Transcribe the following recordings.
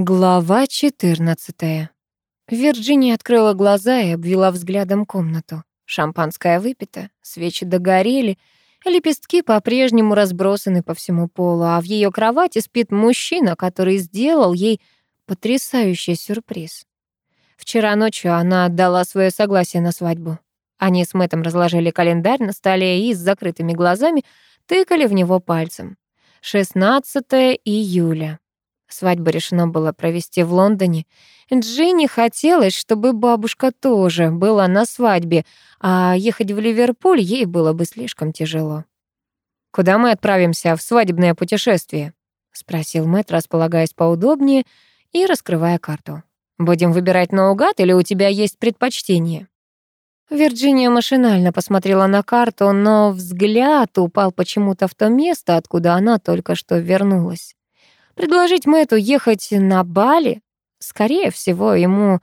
Глава 14. Вирджиния открыла глаза и обвела взглядом комнату. Шампанское выпито, свечи догорели, лепестки по-прежнему разбросаны по всему полу, а в ее кровати спит мужчина, который сделал ей потрясающий сюрприз. Вчера ночью она отдала свое согласие на свадьбу. Они с Мэттом разложили календарь на столе и с закрытыми глазами тыкали в него пальцем. 16 июля. Свадьбу решено было провести в Лондоне. Джинни хотелось, чтобы бабушка тоже была на свадьбе, а ехать в Ливерпуль ей было бы слишком тяжело. «Куда мы отправимся в свадебное путешествие?» — спросил Мэтт, располагаясь поудобнее и раскрывая карту. «Будем выбирать наугад или у тебя есть предпочтение?» Вирджиния машинально посмотрела на карту, но взгляд упал почему-то в то место, откуда она только что вернулась. Предложить Мэтту ехать на Бали? Скорее всего, ему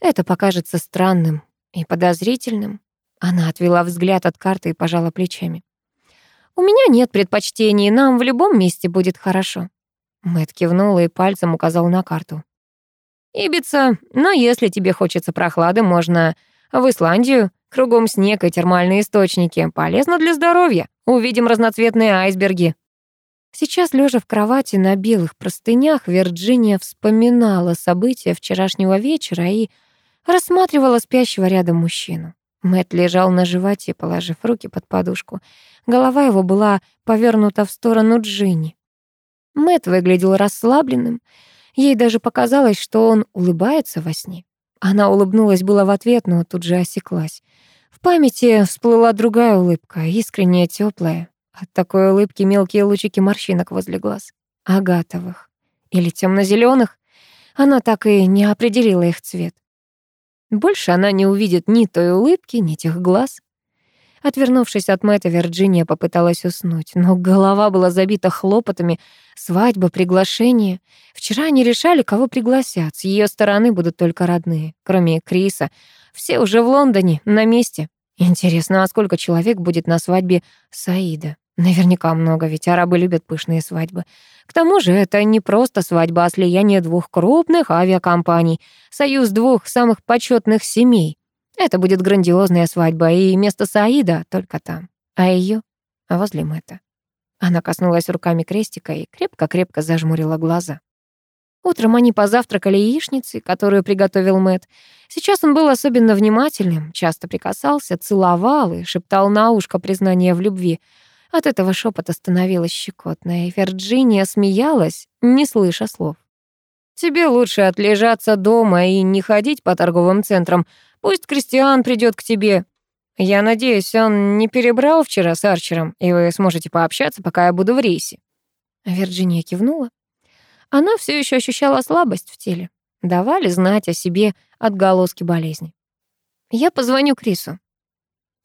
это покажется странным и подозрительным. Она отвела взгляд от карты и пожала плечами. «У меня нет предпочтений, нам в любом месте будет хорошо». Мэтт кивнул и пальцем указал на карту. «Ибица, но если тебе хочется прохлады, можно в Исландию. Кругом снег и термальные источники. Полезно для здоровья. Увидим разноцветные айсберги». Сейчас, лежа в кровати на белых простынях, Вирджиния вспоминала события вчерашнего вечера и рассматривала спящего рядом мужчину. Мэт лежал на животе, положив руки под подушку. Голова его была повернута в сторону Джинни. Мэт выглядел расслабленным. Ей даже показалось, что он улыбается во сне. Она улыбнулась было в ответ, но тут же осеклась. В памяти всплыла другая улыбка, искренняя, теплая. От такой улыбки мелкие лучики морщинок возле глаз. Агатовых. Или темно-зеленых. Она так и не определила их цвет. Больше она не увидит ни той улыбки, ни тех глаз. Отвернувшись от Мэтта, Вирджиния попыталась уснуть, но голова была забита хлопотами. Свадьба, приглашение. Вчера они решали, кого пригласят. С ее стороны будут только родные, кроме Криса. Все уже в Лондоне, на месте. Интересно, а сколько человек будет на свадьбе Саида? Наверняка много, ведь арабы любят пышные свадьбы. К тому же это не просто свадьба, а слияние двух крупных авиакомпаний, союз двух самых почетных семей. Это будет грандиозная свадьба, и место Саида только там, а ее возле Мэтта. Она коснулась руками крестика и крепко-крепко зажмурила глаза. Утром они позавтракали яичницей, которую приготовил Мэт. Сейчас он был особенно внимательным, часто прикасался, целовал и шептал на ушко признание в любви — от этого шепота становилось щекотно, и Вирджиния смеялась, не слыша слов. «Тебе лучше отлежаться дома и не ходить по торговым центрам. Пусть Кристиан придет к тебе. Я надеюсь, он не перебрал вчера с Арчером, и вы сможете пообщаться, пока я буду в рейсе». Вирджиния кивнула. Она все еще ощущала слабость в теле. Давали знать о себе отголоски болезни. «Я позвоню Крису».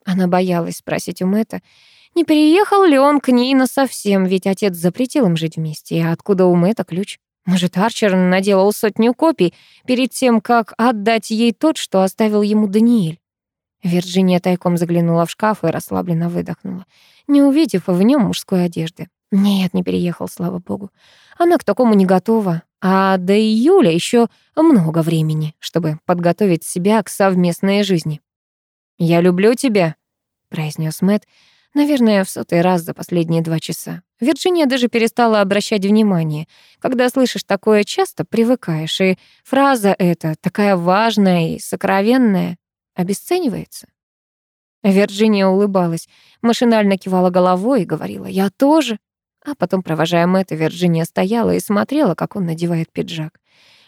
Она боялась спросить у Мэтта, не переехал ли он к ней насовсем, ведь отец запретил им жить вместе. И откуда у Мэтта ключ? Может, Арчер наделал сотню копий перед тем, как отдать ей тот, что оставил ему Даниэль? Вирджиния тайком заглянула в шкаф и расслабленно выдохнула, не увидев в нем мужской одежды. Нет, не переехал, слава богу. Она к такому не готова. А до июля еще много времени, чтобы подготовить себя к совместной жизни. «Я люблю тебя», — произнес Мэтт, Наверное, в сотый раз за последние два часа. Вирджиния даже перестала обращать внимание. Когда слышишь такое часто, привыкаешь, и фраза эта, такая важная и сокровенная, обесценивается. Вирджиния улыбалась, машинально кивала головой и говорила «Я тоже». А потом, провожая Мэтта, Вирджиния стояла и смотрела, как он надевает пиджак.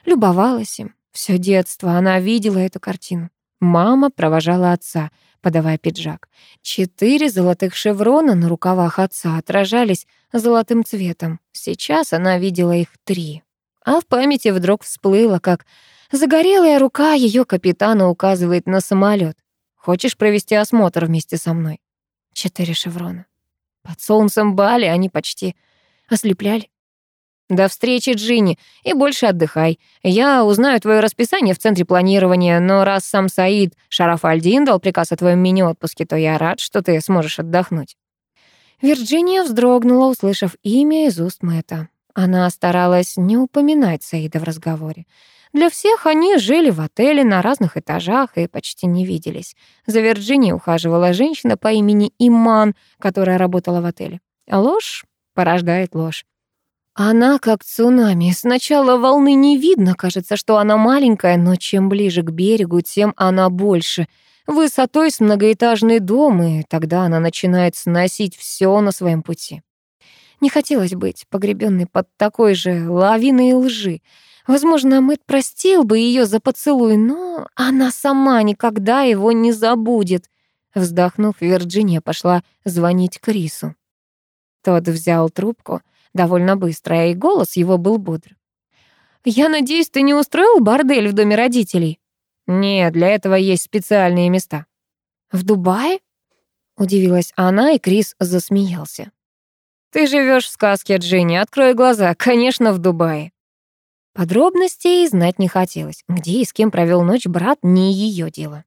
Любовалась им. Всё детство она видела эту картину. Мама провожала отца, подавая пиджак. Четыре золотых шеврона на рукавах отца отражались золотым цветом. Сейчас она видела их три. А в памяти вдруг всплыло, как загорелая рука ее капитана указывает на самолет. «Хочешь провести осмотр вместе со мной?» Четыре шеврона. Под солнцем Бали они почти ослепляли. До встречи, Джинни, и больше отдыхай. Я узнаю твое расписание в центре планирования, но раз сам Саид Шараф Альдин дал приказ о твоем мини-отпуске, то я рад, что ты сможешь отдохнуть». Вирджиния вздрогнула, услышав имя из уст Мэтта. Она старалась не упоминать Саида в разговоре. Для всех они жили в отеле на разных этажах и почти не виделись. За Вирджинией ухаживала женщина по имени Иман, которая работала в отеле. Ложь порождает ложь. Она как цунами. Сначала волны не видно, кажется, что она маленькая, но чем ближе к берегу, тем она больше. Высотой с многоэтажный дом, и тогда она начинает сносить все на своем пути. Не хотелось быть погребенной под такой же лавиной лжи. Возможно, Мэтт простил бы ее за поцелуй, но она сама никогда его не забудет. Вздохнув, Вирджиния пошла звонить Крису. Тот взял трубку довольно быстро, и голос его был бодр. «Я надеюсь, ты не устроил бордель в доме родителей?» «Нет, для этого есть специальные места». «В Дубае?» — удивилась она, и Крис засмеялся. «Ты живешь в сказке, Джинни, открой глаза, конечно, в Дубае». Подробностей знать не хотелось. Где и с кем провел ночь брат, не ее дело.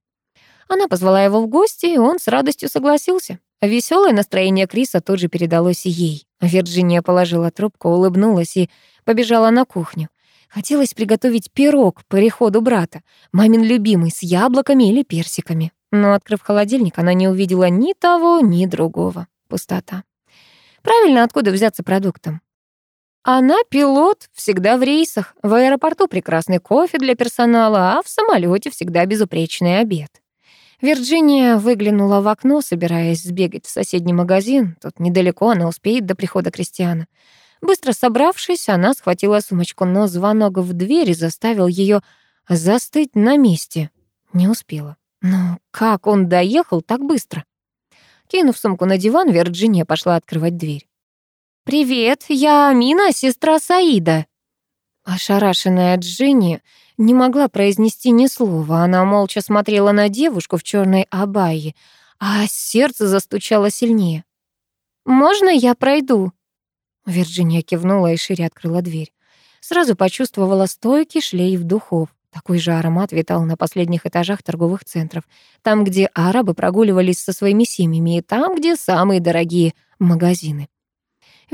Она позвала его в гости, и он с радостью согласился. Веселое настроение Криса тут же передалось ей. Вирджиния положила трубку, улыбнулась и побежала на кухню. Хотелось приготовить пирог по приходу брата, мамин любимый, с яблоками или персиками. Но, открыв холодильник, она не увидела ни того, ни другого. Пустота. Правильно, откуда взяться продуктом? Она пилот, всегда в рейсах. В аэропорту прекрасный кофе для персонала, а в самолете всегда безупречный обед. Вирджиния выглянула в окно, собираясь сбегать в соседний магазин. Тут недалеко она успеет до прихода Кристиана. Быстро собравшись, она схватила сумочку, но звонок в дверь заставил ее застыть на месте. Не успела. Но как он доехал так быстро? Кинув сумку на диван, Вирджиния пошла открывать дверь. «Привет, я Амина, сестра Саида». Ошарашенная Джинни не могла произнести ни слова. Она молча смотрела на девушку в черной абайе, а сердце застучало сильнее. «Можно я пройду?» Вирджиния кивнула и шире открыла дверь. Сразу почувствовала стойкий шлейф духов. Такой же аромат витал на последних этажах торговых центров, там, где арабы прогуливались со своими семьями, и там, где самые дорогие магазины.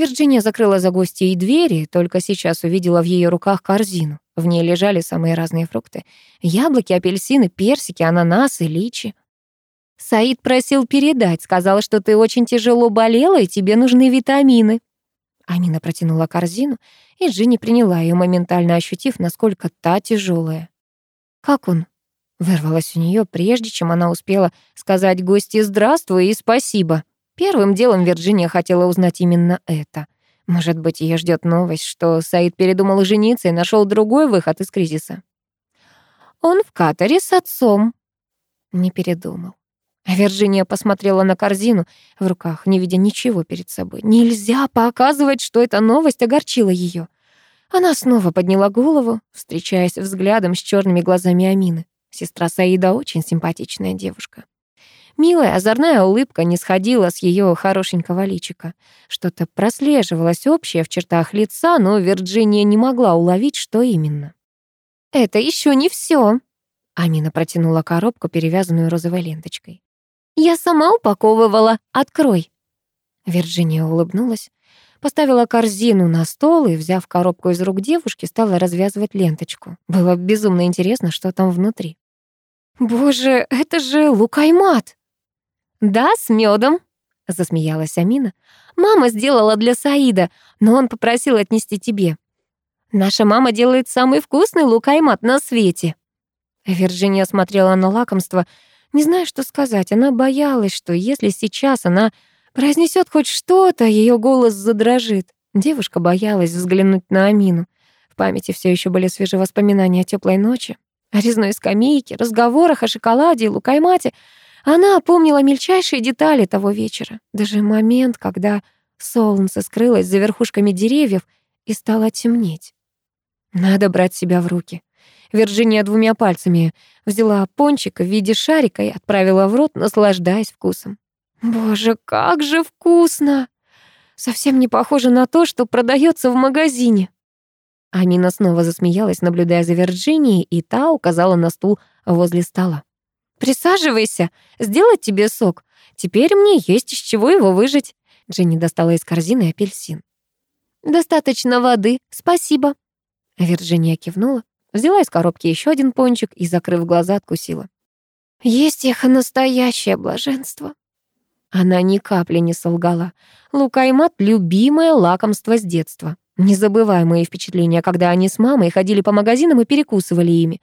Вирджиния закрыла за гостьей двери, только сейчас увидела в ее руках корзину. В ней лежали самые разные фрукты. Яблоки, апельсины, персики, ананасы, личи. Саид просил передать, сказал, что ты очень тяжело болела и тебе нужны витамины. Амина протянула корзину, и Джинни приняла ее, моментально ощутив, насколько та тяжелая. «Как он?» — вырвалось у нее, прежде чем она успела сказать гости «здравствуй» и «спасибо». Первым делом Вирджиния хотела узнать именно это. Может быть, ее ждет новость, что Саид передумал жениться и нашел другой выход из кризиса. Он в Катаре с отцом. Не передумал. Вирджиния посмотрела на корзину в руках, не видя ничего перед собой. Нельзя показывать, что эта новость огорчила ее. Она снова подняла голову, встречаясь взглядом с черными глазами Амины. Сестра Саида очень симпатичная девушка. Милая озорная улыбка не сходила с ее хорошенького личика. Что-то прослеживалось общее в чертах лица, но Вирджиния не могла уловить, что именно. «Это еще не все. Амина протянула коробку, перевязанную розовой ленточкой. «Я сама упаковывала. Открой!» Вирджиния улыбнулась, поставила корзину на стол и, взяв коробку из рук девушки, стала развязывать ленточку. Было безумно интересно, что там внутри. «Боже, это же лукаймат!» «Да, с медом, засмеялась Амина. «Мама сделала для Саида, но он попросил отнести тебе. Наша мама делает самый вкусный лук-аймат на свете». Вирджиния смотрела на лакомство, не зная, что сказать. Она боялась, что если сейчас она произнесет хоть что-то, ее голос задрожит. Девушка боялась взглянуть на Амину. В памяти все еще были свежие воспоминания о теплой ночи, о резной скамейке, разговорах о шоколаде и лукаймате, она помнила мельчайшие детали того вечера, даже момент, когда солнце скрылось за верхушками деревьев и стало темнеть. Надо брать себя в руки. Вирджиния двумя пальцами взяла пончик в виде шарика и отправила в рот, наслаждаясь вкусом. Боже, как же вкусно! Совсем не похоже на то, что продается в магазине. Амина снова засмеялась, наблюдая за Вирджинией, и та указала на стул возле стола. «Присаживайся, сделать тебе сок. Теперь мне есть из чего его выжать». Дженни достала из корзины апельсин. «Достаточно воды, спасибо». Вирджиния кивнула, взяла из коробки еще один пончик и, закрыв глаза, откусила. «Есть их настоящее блаженство». Она ни капли не солгала. Лукаймат — любимое лакомство с детства. Незабываемые впечатления, когда они с мамой ходили по магазинам и перекусывали ими.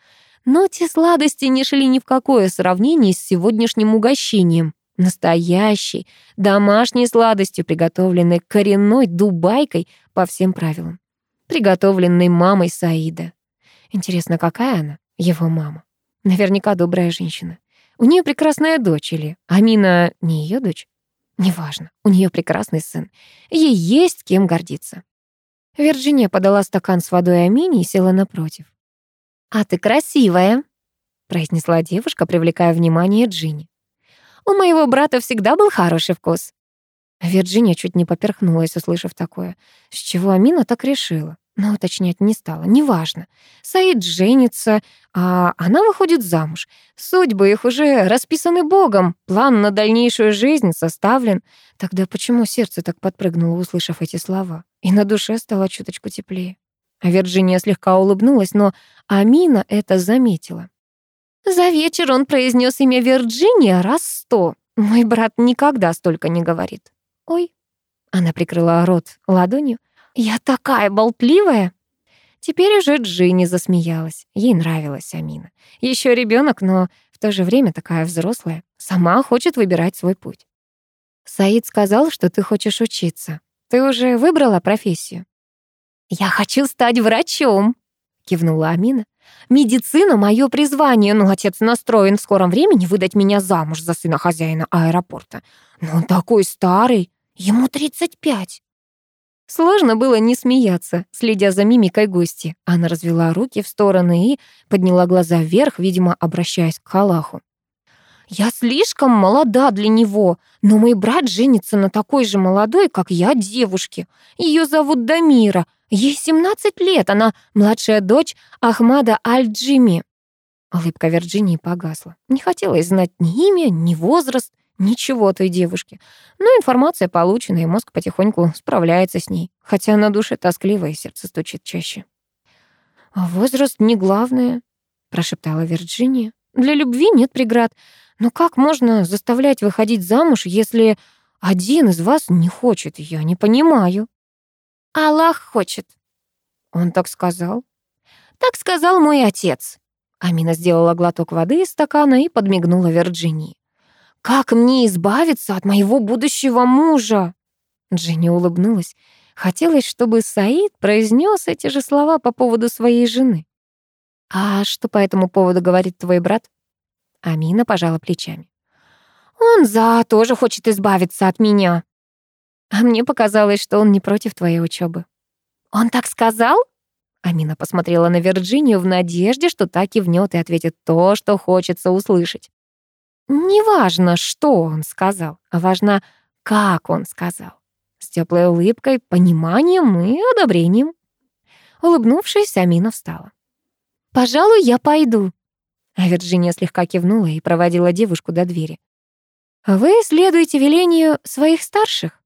Но те сладости не шли ни в какое сравнение с сегодняшним угощением. Настоящей, домашней сладостью, приготовленной коренной дубайкой по всем правилам. Приготовленной мамой Саида. Интересно, какая она, его мама? Наверняка добрая женщина. У нее прекрасная дочь или Амина не ее дочь? Неважно, у нее прекрасный сын. Ей есть кем гордиться. Вирджиния подала стакан с водой Амине и села напротив. «А ты красивая», — произнесла девушка, привлекая внимание Джинни. У моего брата всегда был хороший вкус». Вирджиния чуть не поперхнулась, услышав такое. С чего Амина так решила? Но уточнять не стала. Неважно. Саид женится, а она выходит замуж. Судьбы их уже расписаны Богом. План на дальнейшую жизнь составлен. Тогда почему сердце так подпрыгнуло, услышав эти слова? И на душе стало чуточку теплее. А Вирджиния слегка улыбнулась, но Амина это заметила. За вечер он произнес имя Вирджиния раз сто. Мой брат никогда столько не говорит. Ой. Она прикрыла рот ладонью. Я такая болтливая. Теперь уже Джинни засмеялась. Ей нравилась Амина. Еще ребенок, но в то же время такая взрослая. Сама хочет выбирать свой путь. Саид сказал, что ты хочешь учиться. Ты уже выбрала профессию? Я хочу стать врачом, кивнула Амина. Медицина — мое призвание, но отец настроен в скором времени выдать меня замуж за сына хозяина аэропорта. Но он такой старый, ему 35. Сложно было не смеяться, следя за мимикой гости. Она развела руки в стороны и подняла глаза вверх, видимо, обращаясь к Халаху. «Я слишком молода для него, но мой брат женится на такой же молодой, как я, девушке. Ее зовут Дамира, Ей 17 лет, она младшая дочь Ахмада Аль-Джими. Улыбка Вирджинии погасла. Не хотелось знать ни имя, ни возраст, ничего той девушки. Но информация получена, и мозг потихоньку справляется с ней, хотя на душе тоскливо и сердце стучит чаще. «А возраст не главное», — прошептала Вирджиния. «Для любви нет преград. Но как можно заставлять выходить замуж, если один из вас не хочет? Я не понимаю». Аллах хочет. Он так сказал? Так сказал мой отец. Амина сделала глоток воды из стакана и подмигнула Вирджинии. «Как мне избавиться от моего будущего мужа?» Джинни улыбнулась. Хотелось, чтобы Саид произнес эти же слова по поводу своей жены. «А что по этому поводу говорит твой брат?» Амина пожала плечами. «Он за тоже хочет избавиться от меня», а мне показалось, что он не против твоей учебы. Он так сказал? Амина посмотрела на Вирджинию в надежде, что та кивнет и ответит то, что хочется услышать. Неважно, что он сказал, а важно, как он сказал. С теплой улыбкой, пониманием и одобрением. Улыбнувшись, Амина встала. «Пожалуй, я пойду». А Вирджиния слегка кивнула и проводила девушку до двери. «Вы следуете велению своих старших?»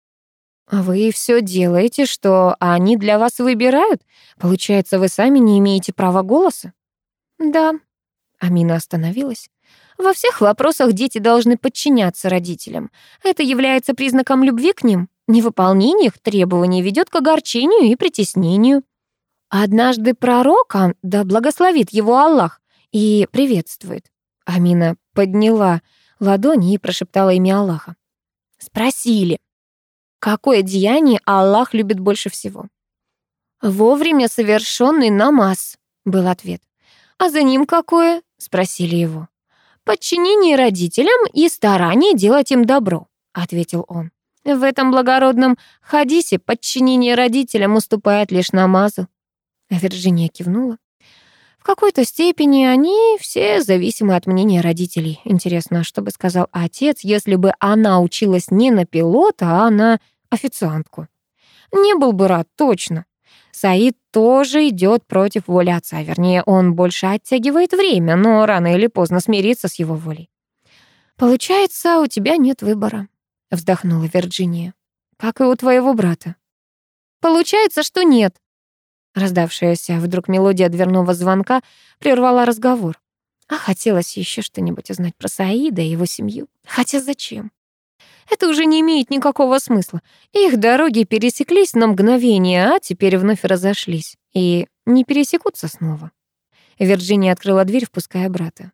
А вы все делаете, что они для вас выбирают? Получается, вы сами не имеете права голоса? Да. Амина остановилась. Во всех вопросах дети должны подчиняться родителям. Это является признаком любви к ним. Невыполнение их требований ведет к огорчению и притеснению. Однажды пророка, да благословит его Аллах, и приветствует. Амина подняла ладони и прошептала имя Аллаха. Спросили, Какое деяние Аллах любит больше всего? Вовремя совершенный намаз, был ответ. А за ним какое? спросили его. Подчинение родителям и старание делать им добро, ответил он. В этом благородном хадисе подчинение родителям уступает лишь намазу. Вирджиния кивнула. В какой-то степени они все зависимы от мнения родителей. Интересно, что бы сказал отец, если бы она училась не на пилота, а на официантку? Не был бы рад, точно. Саид тоже идет против воли отца, вернее, он больше оттягивает время, но рано или поздно смирится с его волей. «Получается, у тебя нет выбора», — вздохнула Вирджиния. «Как и у твоего брата». Получается, что нет. Раздавшаяся вдруг мелодия дверного звонка прервала разговор. А хотелось еще что-нибудь узнать про Саида и его семью. Хотя зачем? Это уже не имеет никакого смысла. Их дороги пересеклись на мгновение, а теперь вновь разошлись. И не пересекутся снова. Вирджиния открыла дверь, впуская брата.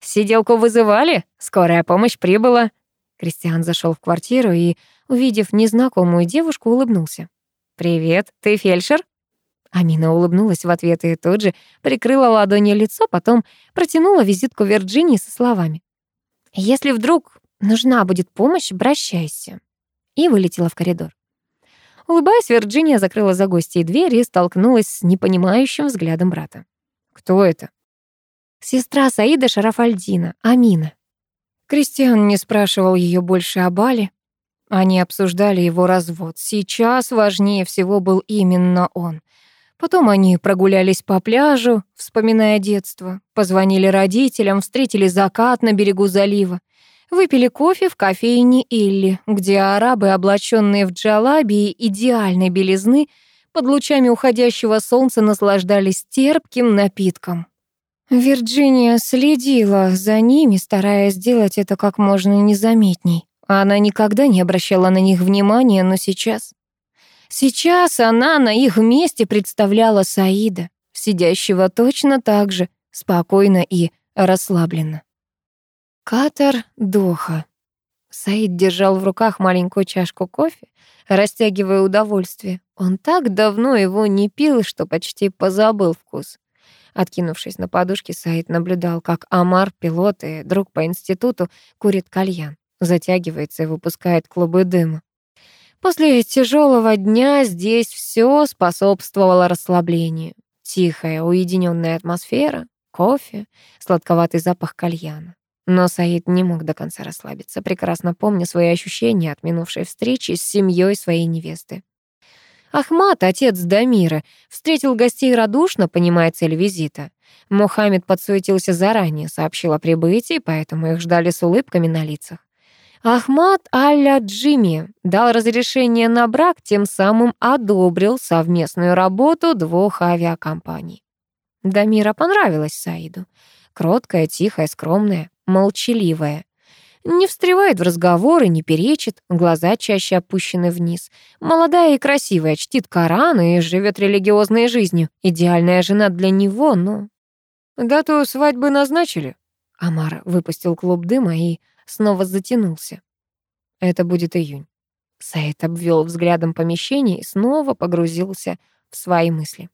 «Сиделку вызывали? Скорая помощь прибыла». Кристиан зашел в квартиру и, увидев незнакомую девушку, улыбнулся. «Привет, ты фельдшер?» Амина улыбнулась в ответ и тут же прикрыла ладонью лицо, потом протянула визитку Вирджинии со словами. «Если вдруг нужна будет помощь, обращайся». И вылетела в коридор. Улыбаясь, Вирджиния закрыла за гостьей дверь и столкнулась с непонимающим взглядом брата. «Кто это?» «Сестра Саида Шарафальдина, Амина». Кристиан не спрашивал ее больше о Бале. Они обсуждали его развод. Сейчас важнее всего был именно он. Потом они прогулялись по пляжу, вспоминая детство, позвонили родителям, встретили закат на берегу залива, выпили кофе в кофейне Илли, где арабы, облаченные в джалаби идеальной белизны, под лучами уходящего солнца наслаждались терпким напитком. Вирджиния следила за ними, стараясь сделать это как можно незаметней. Она никогда не обращала на них внимания, но сейчас... Сейчас она на их месте представляла Саида, сидящего точно так же, спокойно и расслабленно. Катар Доха. Саид держал в руках маленькую чашку кофе, растягивая удовольствие. Он так давно его не пил, что почти позабыл вкус. Откинувшись на подушке, Саид наблюдал, как Амар, пилот и друг по институту, курит кальян, затягивается и выпускает клубы дыма. После тяжелого дня здесь все способствовало расслаблению. Тихая, уединенная атмосфера, кофе, сладковатый запах кальяна. Но Саид не мог до конца расслабиться, прекрасно помня свои ощущения от минувшей встречи с семьей своей невесты. Ахмат, отец Дамира, встретил гостей радушно, понимая цель визита. Мухаммед подсуетился заранее, сообщил о прибытии, поэтому их ждали с улыбками на лицах. Ахмад Алля Джимми дал разрешение на брак, тем самым одобрил совместную работу двух авиакомпаний. Дамира понравилась Саиду. Кроткая, тихая, скромная, молчаливая. Не встревает в разговоры, не перечит, глаза чаще опущены вниз. Молодая и красивая, чтит Коран и живет религиозной жизнью. Идеальная жена для него, но... «Дату свадьбы назначили?» Амар выпустил клуб дыма и снова затянулся. Это будет июнь. Саид обвел взглядом помещение и снова погрузился в свои мысли.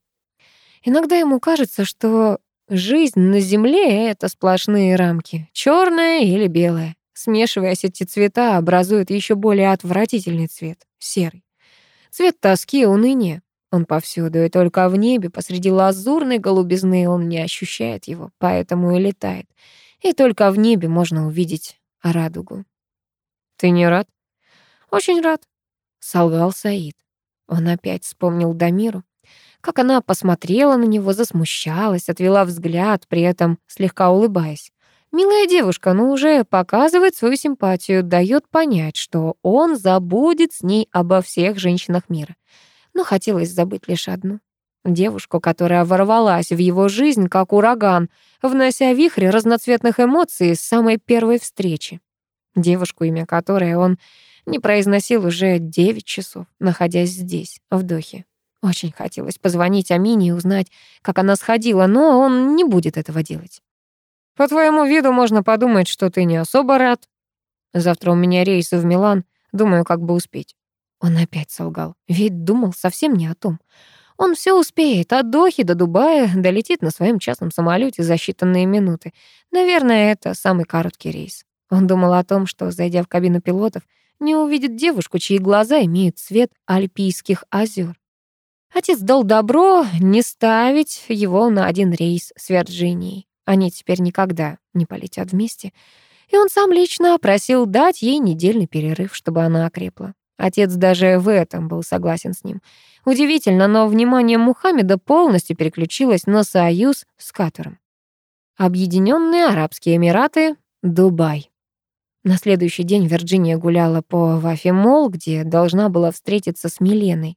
Иногда ему кажется, что жизнь на Земле — это сплошные рамки, черное или белое. Смешиваясь, эти цвета образуют еще более отвратительный цвет — серый. Цвет тоски и уныния. Он повсюду, и только в небе, посреди лазурной голубизны, он не ощущает его, поэтому и летает. И только в небе можно увидеть радугу. «Ты не рад?» «Очень рад», — солгал Саид. Он опять вспомнил Дамиру, как она посмотрела на него, засмущалась, отвела взгляд, при этом слегка улыбаясь. Милая девушка, но уже показывает свою симпатию, дает понять, что он забудет с ней обо всех женщинах мира. Но хотелось забыть лишь одну. Девушку, которая ворвалась в его жизнь, как ураган, внося вихрь разноцветных эмоций с самой первой встречи. Девушку, имя которой он не произносил уже девять часов, находясь здесь, в Дохе. Очень хотелось позвонить Амине и узнать, как она сходила, но он не будет этого делать. «По твоему виду можно подумать, что ты не особо рад. Завтра у меня рейс в Милан, думаю, как бы успеть». Он опять солгал, ведь думал совсем не о том. Он все успеет, от Дохи до Дубая долетит на своем частном самолете за считанные минуты. Наверное, это самый короткий рейс. Он думал о том, что, зайдя в кабину пилотов, не увидит девушку, чьи глаза имеют цвет альпийских озер. Отец дал добро не ставить его на один рейс с Вирджинией. Они теперь никогда не полетят вместе. И он сам лично просил дать ей недельный перерыв, чтобы она окрепла. Отец даже в этом был согласен с ним. Удивительно, но внимание Мухаммеда полностью переключилось на союз с Катаром. Объединенные Арабские Эмираты, Дубай. На следующий день Вирджиния гуляла по Вафи Молл, где должна была встретиться с Миленой.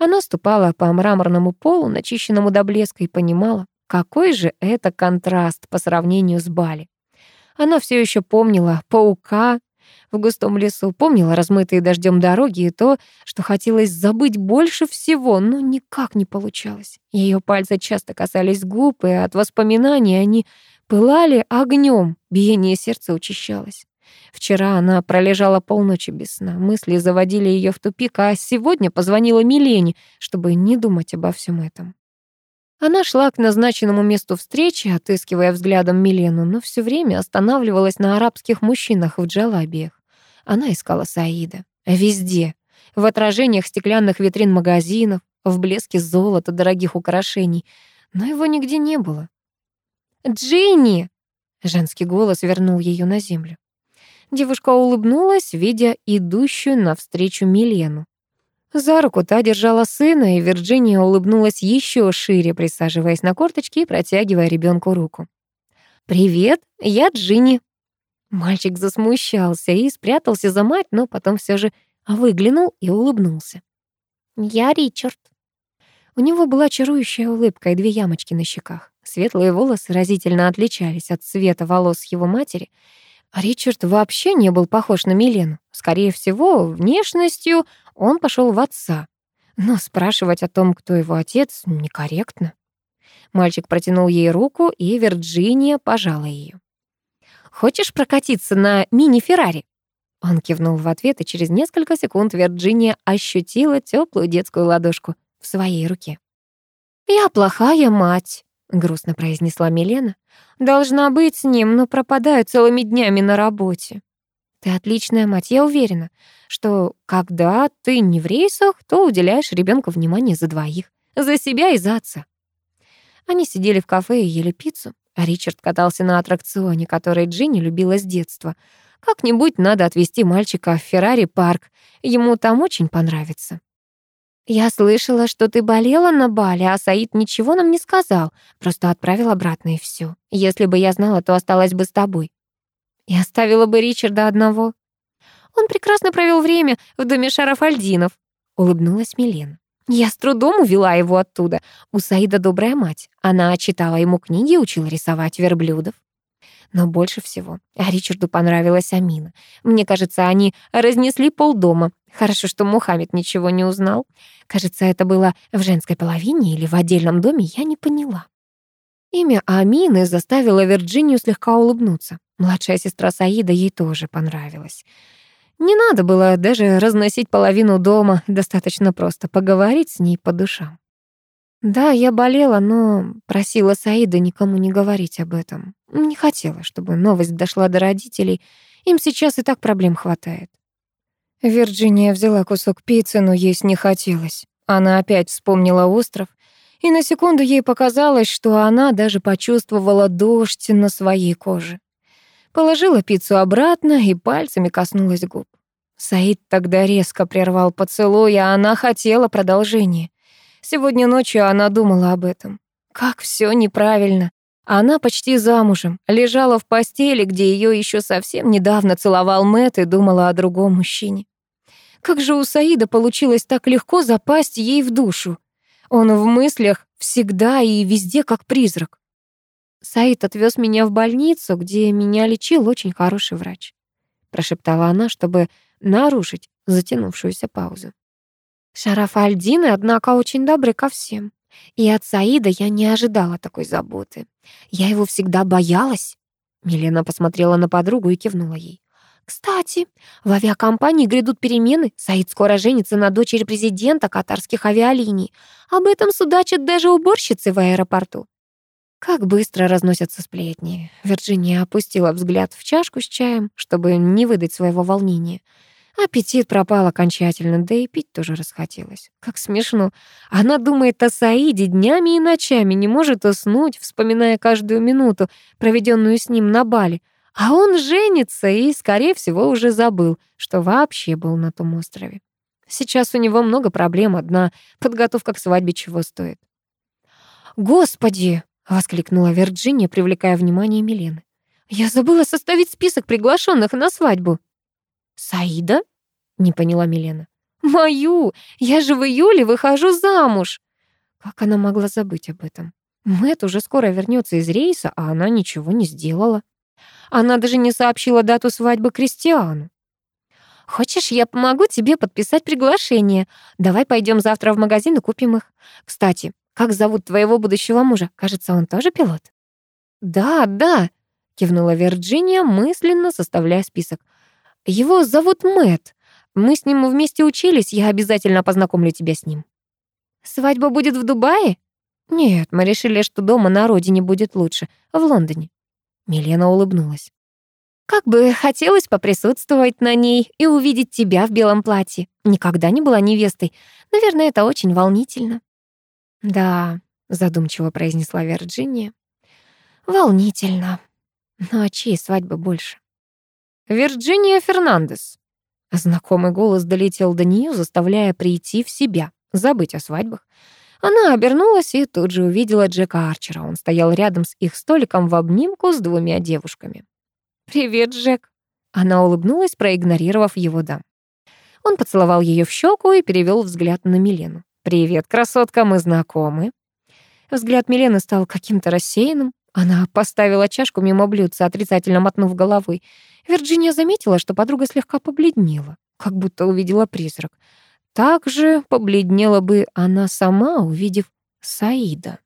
Она ступала по мраморному полу, начищенному до блеска, и понимала, какой же это контраст по сравнению с Бали. Она все еще помнила паука в густом лесу, помнила размытые дождем дороги и то, что хотелось забыть больше всего, но никак не получалось. Ее пальцы часто касались губ, и от воспоминаний они пылали огнем, биение сердца учащалось. Вчера она пролежала полночи без сна, мысли заводили ее в тупик, а сегодня позвонила Милене, чтобы не думать обо всем этом. Она шла к назначенному месту встречи, отыскивая взглядом Милену, но все время останавливалась на арабских мужчинах в джалабиях. Она искала Саида. Везде. В отражениях стеклянных витрин магазинов, в блеске золота, дорогих украшений. Но его нигде не было. «Джинни!» — женский голос вернул ее на землю. Девушка улыбнулась, видя идущую навстречу Милену. За руку та держала сына, и Вирджиния улыбнулась еще шире, присаживаясь на корточки и протягивая ребенку руку. «Привет, я Джинни». Мальчик засмущался и спрятался за мать, но потом все же выглянул и улыбнулся. «Я Ричард». У него была чарующая улыбка и две ямочки на щеках. Светлые волосы разительно отличались от цвета волос его матери — Ричард вообще не был похож на Милену. Скорее всего, внешностью он пошел в отца. Но спрашивать о том, кто его отец, некорректно. Мальчик протянул ей руку, и Вирджиния пожала ее. «Хочешь прокатиться на мини-феррари?» Он кивнул в ответ, и через несколько секунд Вирджиния ощутила теплую детскую ладошку в своей руке. «Я плохая мать», грустно произнесла Милена. Должна быть с ним, но пропадаю целыми днями на работе. Ты отличная мать, я уверена, что когда ты не в рейсах, то уделяешь ребенку внимание за двоих, за себя и за отца. Они сидели в кафе и ели пиццу, а Ричард катался на аттракционе, который Джинни любила с детства. Как-нибудь надо отвезти мальчика в Феррари-парк, ему там очень понравится. «Я слышала, что ты болела на бале, а Саид ничего нам не сказал, просто отправил обратно и все. Если бы я знала, то осталась бы с тобой». И оставила бы Ричарда одного. Он прекрасно провел время в доме Шарафальдинов, улыбнулась Милена. Я с трудом увела его оттуда. У Саида добрая мать. Она читала ему книги и учила рисовать верблюдов. Но больше всего Ричарду понравилась Амина. Мне кажется, они разнесли полдома. Хорошо, что Мухаммед ничего не узнал. Кажется, это было в женской половине или в отдельном доме, я не поняла. Имя Амины заставило Вирджинию слегка улыбнуться. Младшая сестра Саида ей тоже понравилась. Не надо было даже разносить половину дома, достаточно просто поговорить с ней по душам. Да, я болела, но просила Саида никому не говорить об этом. Не хотела, чтобы новость дошла до родителей. Им сейчас и так проблем хватает. Вирджиния взяла кусок пиццы, но есть не хотелось. Она опять вспомнила остров, и на секунду ей показалось, что она даже почувствовала дождь на своей коже. Положила пиццу обратно и пальцами коснулась губ. Саид тогда резко прервал поцелуй, а она хотела продолжения. Сегодня ночью она думала об этом. Как все неправильно. Она почти замужем, лежала в постели, где ее еще совсем недавно целовал Мэт и думала о другом мужчине. Как же у Саида получилось так легко запасть ей в душу? Он в мыслях всегда и везде как призрак. Саид отвез меня в больницу, где меня лечил очень хороший врач. Прошептала она, чтобы нарушить затянувшуюся паузу. Шараф Альдины, однако, очень добры ко всем. И от Саида я не ожидала такой заботы. Я его всегда боялась. Милена посмотрела на подругу и кивнула ей. Кстати, в авиакомпании грядут перемены. Саид скоро женится на дочери президента катарских авиалиний. Об этом судачат даже уборщицы в аэропорту. Как быстро разносятся сплетни. Вирджиния опустила взгляд в чашку с чаем, чтобы не выдать своего волнения. Аппетит пропал окончательно, да и пить тоже расхотелось. Как смешно. Она думает о Саиде днями и ночами, не может уснуть, вспоминая каждую минуту, проведенную с ним на бале. А он женится и, скорее всего, уже забыл, что вообще был на том острове. Сейчас у него много проблем, одна подготовка к свадьбе чего стоит. «Господи!» — воскликнула Вирджиния, привлекая внимание Милены. «Я забыла составить список приглашенных на свадьбу». «Саида?» — не поняла Милена. Мою! Я же в июле выхожу замуж!» Как она могла забыть об этом? Мэт уже скоро вернется из рейса, а она ничего не сделала. Она даже не сообщила дату свадьбы Кристиану. «Хочешь, я помогу тебе подписать приглашение? Давай пойдем завтра в магазин и купим их. Кстати, как зовут твоего будущего мужа? Кажется, он тоже пилот?» «Да, да», — кивнула Вирджиния, мысленно составляя список. «Его зовут Мэт. Мы с ним вместе учились, я обязательно познакомлю тебя с ним». «Свадьба будет в Дубае?» «Нет, мы решили, что дома на родине будет лучше, в Лондоне». Милена улыбнулась. «Как бы хотелось поприсутствовать на ней и увидеть тебя в белом платье. Никогда не была невестой. Наверное, это очень волнительно». «Да», — задумчиво произнесла Вирджиния. «Волнительно. Но а чьей свадьбы больше?» «Вирджиния Фернандес». Знакомый голос долетел до нее, заставляя прийти в себя, забыть о свадьбах. Она обернулась и тут же увидела Джека Арчера. Он стоял рядом с их столиком в обнимку с двумя девушками. «Привет, Джек!» Она улыбнулась, проигнорировав его дам. Он поцеловал ее в щеку и перевел взгляд на Милену. «Привет, красотка, мы знакомы». Взгляд Милены стал каким-то рассеянным. Она поставила чашку мимо блюдца, отрицательно мотнув головой. Вирджиния заметила, что подруга слегка побледнела, как будто увидела призрак. Так же побледнела бы она сама, увидев Саида.